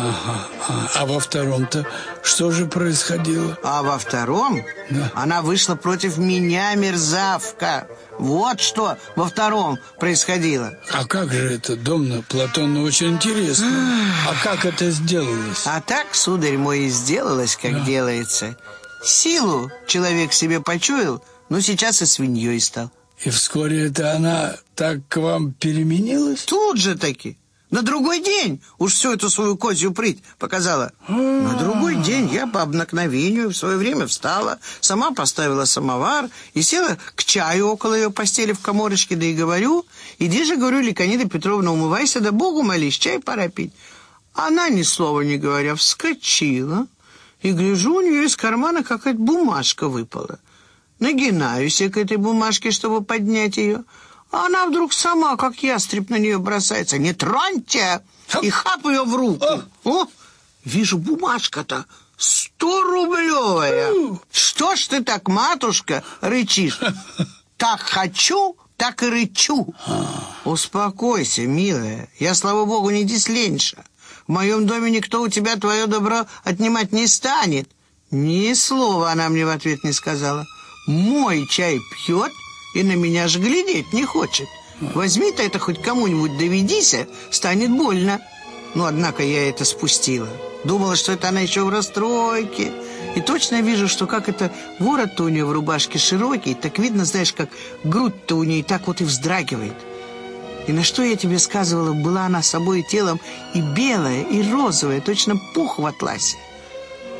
Ага. А, а во втором-то что же происходило? А во втором Да. она вышла против меня, мерзавка. Вот что во втором происходило. А как же это, Домна Платонна, очень интересно. А как это сделалось? А так, сударь мой, и сделалось, как делается. Силу человек себе почуял, но сейчас и свиньей стал. И вскоре это она так к вам переменилась? Тут же таки. На другой день уж всю эту свою козью прыть показала. На другой день я по обыкновению в свое время встала, сама поставила самовар и села к чаю около ее постели в коморочке, да и говорю, иди же, говорю, Ликонида Петровна, умывайся, да Богу молись, чай пора пить. Она, ни слова не говоря, вскочила, и гляжу, у нее из кармана какая-то бумажка выпала. Нагинаюсь я к этой бумажке, чтобы поднять ее, а она вдруг сама, как ястреб, на нее бросается. «Не троньте!» И хап ее в руку. О, вижу, бумажка-то сто-рублевая. Что ж ты так, матушка, рычишь? Так хочу, так и рычу. Успокойся, милая. Я, слава богу, не дисленьша. В моем доме никто у тебя твое добро отнимать не станет. Ни слова она мне в ответ не сказала. Мой чай пьет и на меня же глядеть не хочет. Возьми ты это хоть кому-нибудь доведися, станет больно. Ну, однако я это спустила. Думала, что это она еще в расстройке. И точно вижу, что как это ворот-то у нее в рубашке широкий, так видно, знаешь, как грудь-то у нее так вот и вздрагивает. И на что я тебе сказывала, была она собой телом и белая, и розовая, точно пух в атласе.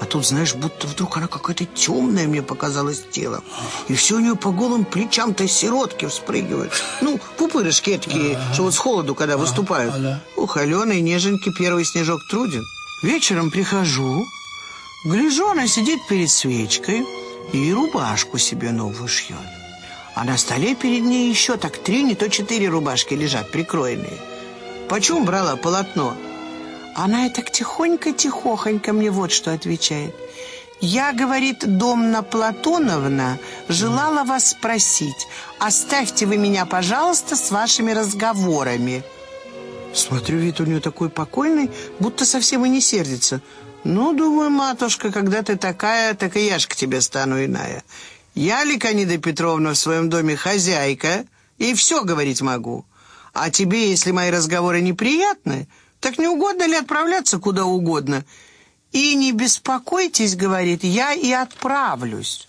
А тут, знаешь, будто вдруг она какая-то темная мне показалась телом. И все у нее по голым плечам-то сиротки вспрыгивают. Ну, пупырышки такие, что вот с холоду, когда выступают. ага. Ух, Алены и неженьки первый снежок труден. Вечером прихожу, гляжу, она сидит перед свечкой и рубашку себе новую шьет. А на столе перед ней еще так три, не то четыре рубашки лежат, прикроенные. Почем брала полотно? Она так тихонько-тихохонько мне вот что отвечает. «Я, — говорит Домна Платоновна, — желала вас спросить, оставьте вы меня, пожалуйста, с вашими разговорами». Смотрю, вид у нее такой покойный, будто совсем и не сердится. «Ну, думаю, матушка, когда ты такая, так и я ж к тебе стану иная. Я, Ликонида Петровна, в своем доме хозяйка, и все говорить могу. А тебе, если мои разговоры неприятны, так не угодно ли отправляться куда угодно? И не беспокойтесь, говорит, я и отправлюсь.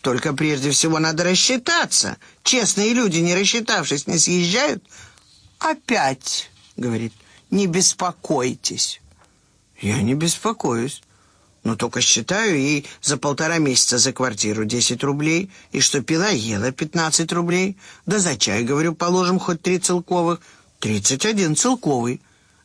Только прежде всего надо рассчитаться. Честные люди, не рассчитавшись, не съезжают. Опять, говорит, не беспокойтесь. Я не беспокоюсь. Но только считаю ей за полтора месяца за квартиру 10 рублей, и что пила, ела 15 рублей. Да за чай, говорю, положим хоть три целковых. 31 целковый.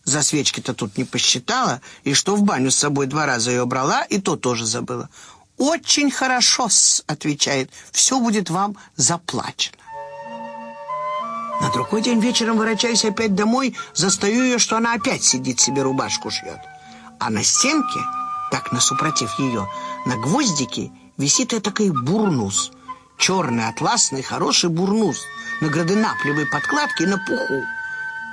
За свечки-то тут не посчитала, и что в баню с собой два раза ее брала, и то тоже забыла. «Очень хорошо-с», — отвечает, — «все будет вам заплачено». На другой день вечером ворочаюсь опять домой, застаю ее, что она опять сидит себе рубашку шьет. А на стенке, так насупротив ее, на гвоздике висит этакой бурнус. Черный, атласный, хороший бурнус. На граденаплевой подкладке на пуху.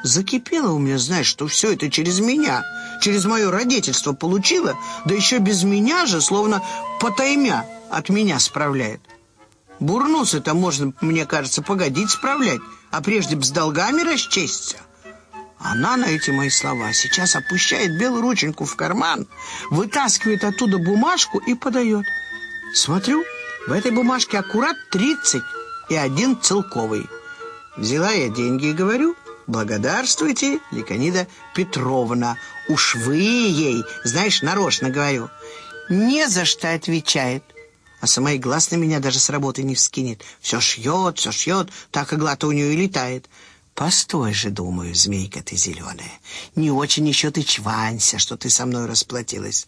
Закипело у меня, знаешь, что все это через меня, через мое родительство получила, да еще без меня же, словно потаймя от меня справляет. Бурнус это можно, мне кажется, погодить справлять, а прежде б с долгами расчесться. Она на эти мои слова сейчас опущает белую рученьку в карман, вытаскивает оттуда бумажку и подает. Смотрю, в этой бумажке аккурат 30 и один целковый. Взяла я деньги и говорю, благодарствуйте, Ликонида Петровна. Уж вы ей, знаешь, нарочно говорю. Не за что отвечает. А сама и глаз на меня даже с работы не вскинет. Все шьет, все шьет, так игла-то у нее и летает. Постой же, думаю, змейка ты зеленая. Не очень еще ты чванься, что ты со мной расплатилась.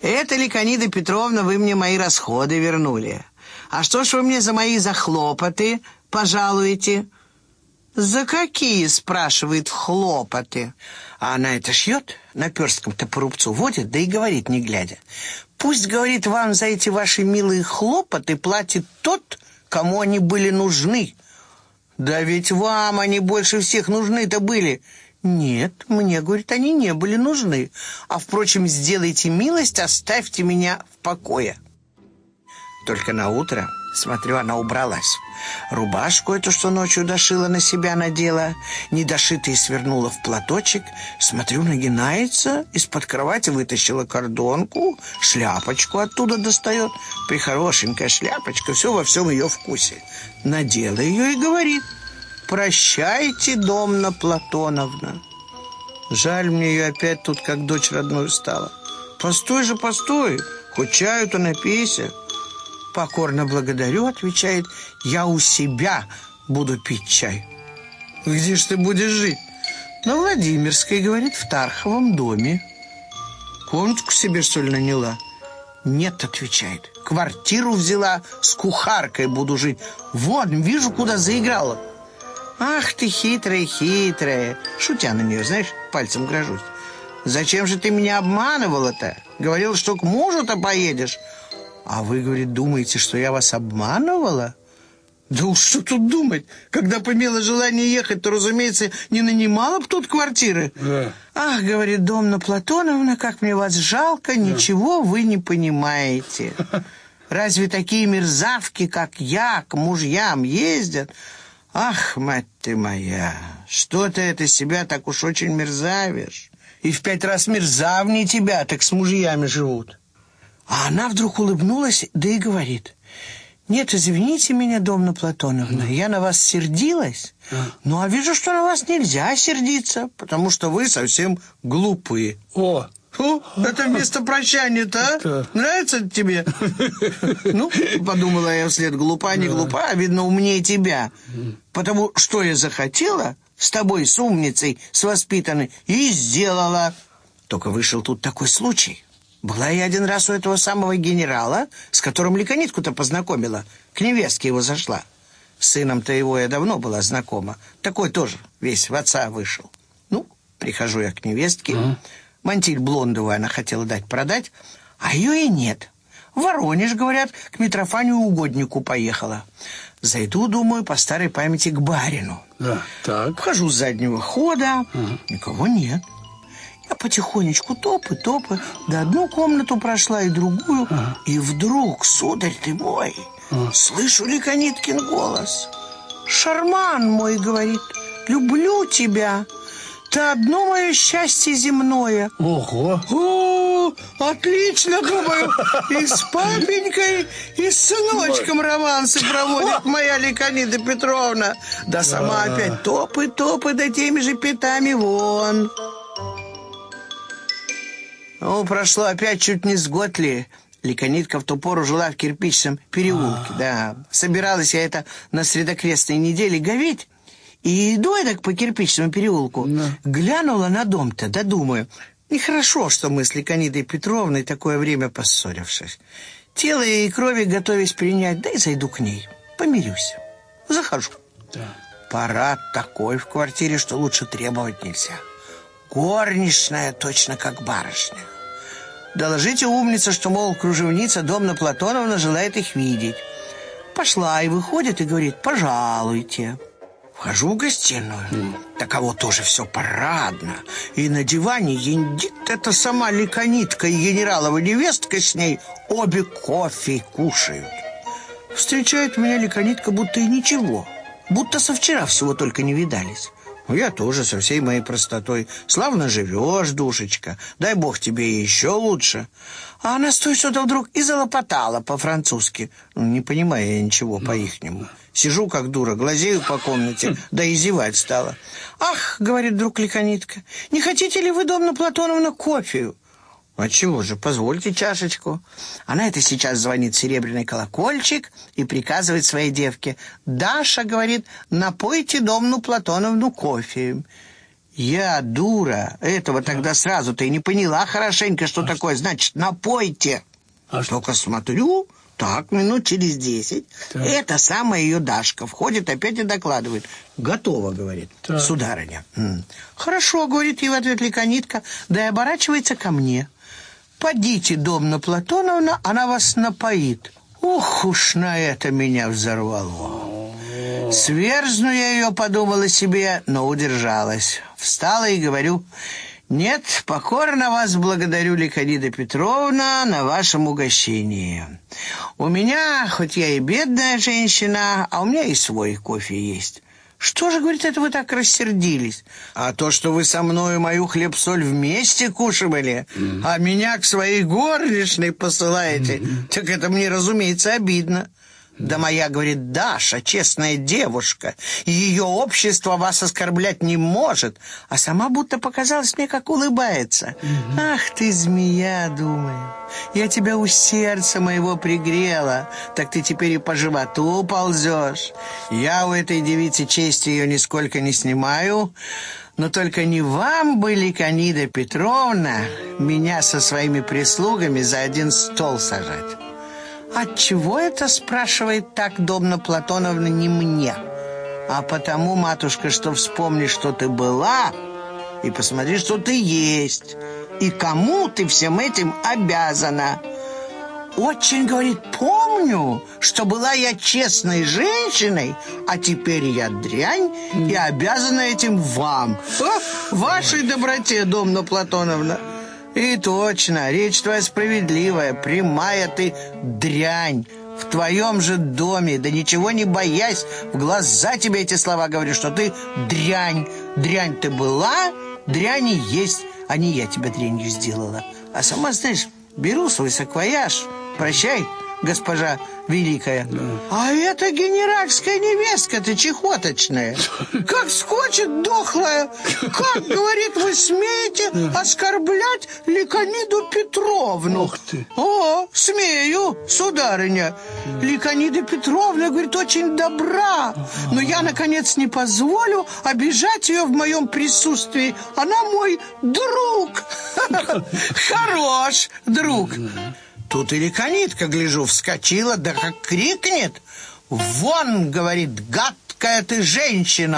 Это, Ликонида Петровна, вы мне мои расходы вернули. А что ж вы мне за мои захлопоты пожалуете?» «За какие?» — спрашивает хлопоты. А она это шьет, наперстком-то по рубцу водит, да и говорит, не глядя. «Пусть, — говорит, — вам за эти ваши милые хлопоты платит тот, кому они были нужны». «Да ведь вам они больше всех нужны-то были. Нет, мне, говорит, они не были нужны. А, впрочем, сделайте милость, оставьте меня в покое. Только на утро, смотрю, она убралась. Рубашку эту, что ночью дошила, на себя надела, недошитый свернула в платочек. Смотрю, нагинается, из-под кровати вытащила кордонку, шляпочку оттуда достает. Прихорошенькая шляпочка, все во всем ее вкусе. Надела ее и говорит, «Прощайте, Домна Платоновна». Жаль мне ее опять тут, как дочь родную стала. «Постой же, постой, хоть чаю-то напейся». «Покорно благодарю», — отвечает, «я у себя буду пить чай». «Где ж ты будешь жить?» «На Владимирской, — говорит, — в Тарховом доме». «Комнатку себе, что ли, наняла?» «Нет», — отвечает, — «квартиру взяла, с кухаркой буду жить. Вон, вижу, куда заиграла». «Ах ты хитрая, хитрая!» Шутя на нее, знаешь, пальцем грожусь. «Зачем же ты меня обманывала-то? Говорил, что к мужу-то поедешь». «А вы, говорит, думаете, что я вас обманывала?» «Да уж что тут думать? Когда помела желание ехать, то, разумеется, не нанимала б тут квартиры». Да. «Ах, — говорит Домна Платоновна, — как мне вас жалко, ничего вы не понимаете. Разве такие мерзавки, как я, к мужьям ездят?» «Ах, мать ты моя, что ты это себя так уж очень мерзавишь? И в пять раз мерзавнее тебя, так с мужьями живут». А она вдруг улыбнулась, да и говорит, «Нет, извините меня, Домна Платоновна, я на вас сердилась, ну а вижу, что на вас нельзя сердиться, потому что вы совсем глупые». О, Фу, это вместо прощания-то, а? Да. Нравится это тебе? Ну, подумала я вслед, глупа, не глупа, а видно, умнее тебя. Потому что я захотела с тобой, с умницей, с воспитанной, и сделала. Только вышел тут такой случай. Была я один раз у этого самого генерала, с которым Ликонитку-то познакомила. К невестке его зашла. С сыном-то его я давно была знакома. Такой тоже весь в отца вышел. Ну, прихожу я к невестке. Мантиль блондовую она хотела дать продать, а ее и нет. В Воронеж, говорят, к Митрофанию Угоднику поехала. Зайду, думаю, по старой памяти к барину. да, так. Вхожу с заднего хода, никого нет. Я потихонечку топы, топы, да одну комнату прошла и другую, и вдруг, сударь ты мой, слышу Ликониткин голос. «Шарман мой, — говорит, — люблю тебя, ты одно мое счастье земное». Ого. О, отлично, думаю. И с папенькой, и с сыночком романсы проводит моя Ликонида Петровна. Да сама опять топы, топы, да теми же пятами вон. Ну, прошло опять чуть не с год ли. Ликонитка в ту пору жила в кирпичном переулке, да. Собиралась я это на средокрестной неделе говить. И иду я так по кирпичному переулку. Глянула на дом-то, да думаю, нехорошо, что мы с Ликонидой Петровной такое время поссорившись. Тело и крови готовясь принять, да и зайду к ней. Помирюсь. Захожу. Да. Парад такой в квартире, что лучше требовать нельзя. Горничная точно как барышня. Доложите умница, что, мол, кружевница Домна Платоновна желает их видеть. Пошла и выходит и говорит, пожалуйте. Вхожу в гостиную. Таково тоже все парадно. И на диване ендит эта сама ликонитка и генералова невестка с ней обе кофе кушают. Встречает меня ликонитка будто и ничего. Будто со вчера всего только не видались. Ну, я тоже со всей моей простотой. Славно живешь, душечка. Дай бог тебе еще лучше. А она стой что-то вдруг и залопотала по-французски. Ну, не понимая я ничего по-ихнему. Сижу как дура, глазею по комнате, да и зевать стала. «Ах, — говорит друг Ликонитка, — не хотите ли вы, Домна Платоновна, кофею?» А чего же, позвольте чашечку. Она это сейчас звонит серебряный колокольчик и приказывает своей девке. Даша, говорит, напойте Домну Платоновну кофе. Я, дура, этого тогда сразу-то и не поняла хорошенько, что такое. Значит, напойте. А что? Только смотрю, так, минут через десять. Так. Эта самая ее Дашка входит опять и докладывает. Готово, говорит, Так. сударыня. Хорошо, говорит ей в ответ Ликонитка, да и оборачивается ко мне. Подите, Домна Платоновна, она вас напоит. Ух уж на это меня взорвало. Сверзну я ее, подумала себе, но удержалась. встала и говорю... «Нет, покорно вас благодарю, Ликонида Петровна, на вашем угощении. У меня, хоть я и бедная женщина, а у меня и свой кофе есть». «Что же, — говорит, — это вы так рассердились? А то, что вы со мною мою хлеб-соль вместе кушивали, mm-hmm. а меня к своей горничной посылаете, mm-hmm. так это мне, разумеется, обидно». Да моя, говорит, Даша, честная девушка, ее общество вас оскорблять не может, а сама будто показалась мне, как улыбается. Угу. Ах ты, змея, думаю, я тебя у сердца моего пригрела, так ты теперь и по животу ползешь. Я у этой девицы чести ее нисколько не снимаю, но только не вам бы, Ликонида Петровна, меня со своими прислугами за один стол сажать. От чего это, спрашивает так Домна Платоновна, не мне? А потому, матушка, что вспомни, что ты была, и посмотри, что ты есть, и кому ты всем этим обязана. Очень, говорит, помню, что была я честной женщиной, а теперь я дрянь и обязана этим вам. О, вашей доброте, Домна Платоновна. И точно, речь твоя справедливая, прямая ты дрянь. В твоем же доме, да ничего не боясь, в глаза тебе эти слова говорю, что ты дрянь. Дрянь ты была, дрянь и есть, а не я тебя дрянью сделала. А сама, знаешь, беру свой саквояж, прощай, госпожа великая. Да. А это генеральская невестка-то чехоточная. Как скочит дохлая. Как, говорит, вы смеете оскорблять Ликониду Петровну? Ух ты. О, смею, сударыня. Ликонида Петровна, говорит, очень добра. Но я, наконец, не позволю обижать ее в моем присутствии. Она мой друг. Хорош друг. Тут или конитка, гляжу, вскочила, да как крикнет. «Вон!» — говорит, «гадкая ты женщина!»